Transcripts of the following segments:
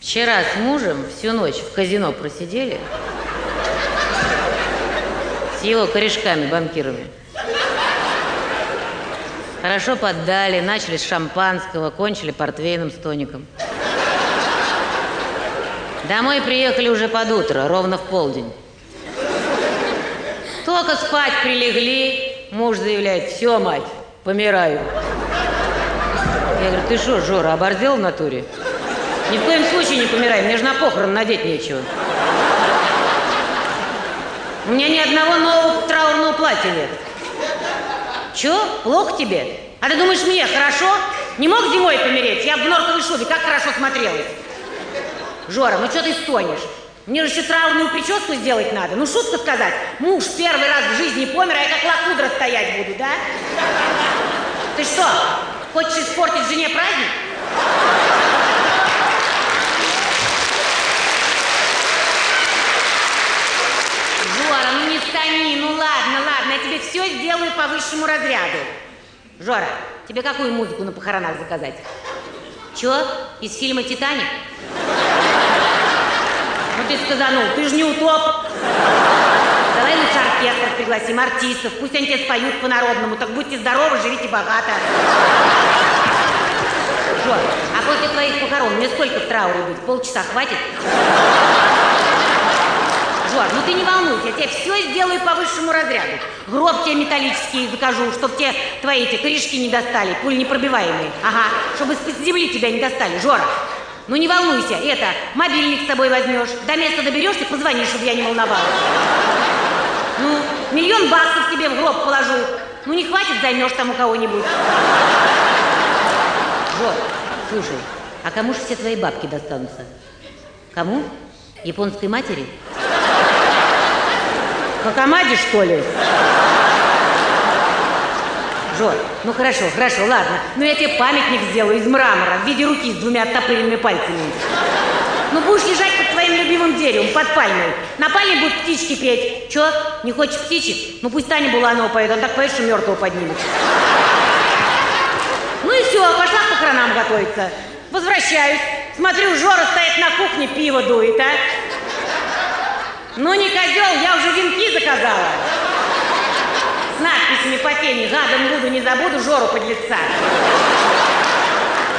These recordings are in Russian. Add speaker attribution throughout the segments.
Speaker 1: Вчера с мужем всю ночь в казино просидели. С его корешками-банкирами. Хорошо поддали, начали с шампанского, кончили портвейном с тоником. Домой приехали уже под утро, ровно в полдень. Только спать прилегли, муж заявляет, все, мать, помираю. Я говорю, ты что, Жора, оборзел в натуре? Ни в коем случае не помирай, мне же на похорон надеть нечего. У меня ни одного нового траурного платья нет. Че, плохо тебе? А ты думаешь, мне хорошо? Не мог зимой помереть? Я в норковой шубе, как хорошо смотрелась. Жора, ну что ты стонешь? Мне же еще траурную прическу сделать надо. Ну, шутка сказать. Муж первый раз в жизни помер, а я как лакудра стоять буду, да? Ты что, хочешь испортить жене праздник? Жора, ну ладно, ладно, я тебе все сделаю по высшему разряду. Жора, тебе какую музыку на похоронах заказать? Че? Из фильма «Титаник»? Ну ты сказанул, ты же не утоп. Давай лучше оркестр пригласим, артистов, пусть они тебе споют по-народному, так будьте здоровы, живите богато. Жор, а после твоих похорон мне сколько в трауре быть? Полчаса хватит? Жор, ну ты не волнуйся, я тебе все сделаю по высшему разряду. Гроб тебе металлический закажу, чтоб тебе твои эти корешки не достали, пуль непробиваемые. Ага, чтобы с земли тебя не достали, Жора. Ну не волнуйся, это, мобильник с собой возьмешь, до места доберешься, позвони, чтобы я не волновалась. Ну, миллион баксов тебе в гроб положу. Ну не хватит, займешь там у кого-нибудь. Жор, слушай, а кому же все твои бабки достанутся? Кому? Японской матери? Хакамаде, что ли? Жор, ну хорошо, хорошо, ладно. Но я тебе памятник сделаю из мрамора в виде руки с двумя оттопыренными пальцами. Ну будешь лежать под твоим любимым деревом, под пальмой. На пальме будут птички петь. Че, не хочешь птичек? Ну пусть Таня Буланова поет, он так поет, что мертвого поднимет. Ну и все, пошла к похоронам готовиться. Возвращаюсь. Смотрю, Жора стоит на кухне, пиво дует, а? Ну не козел, я уже венки заказала. С надписями по теме «Гадом буду, не забуду Жору подлеца».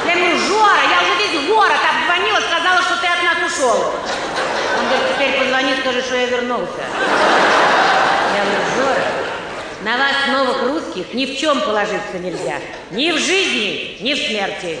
Speaker 1: Я говорю, Жора, я уже весь город обзвонила, сказала, что ты от нас ушел. Он говорит, теперь позвони, скажи, что я вернулся. Я говорю, Жора, на вас, новых русских, ни в чем положиться нельзя. Ни в жизни, ни в смерти.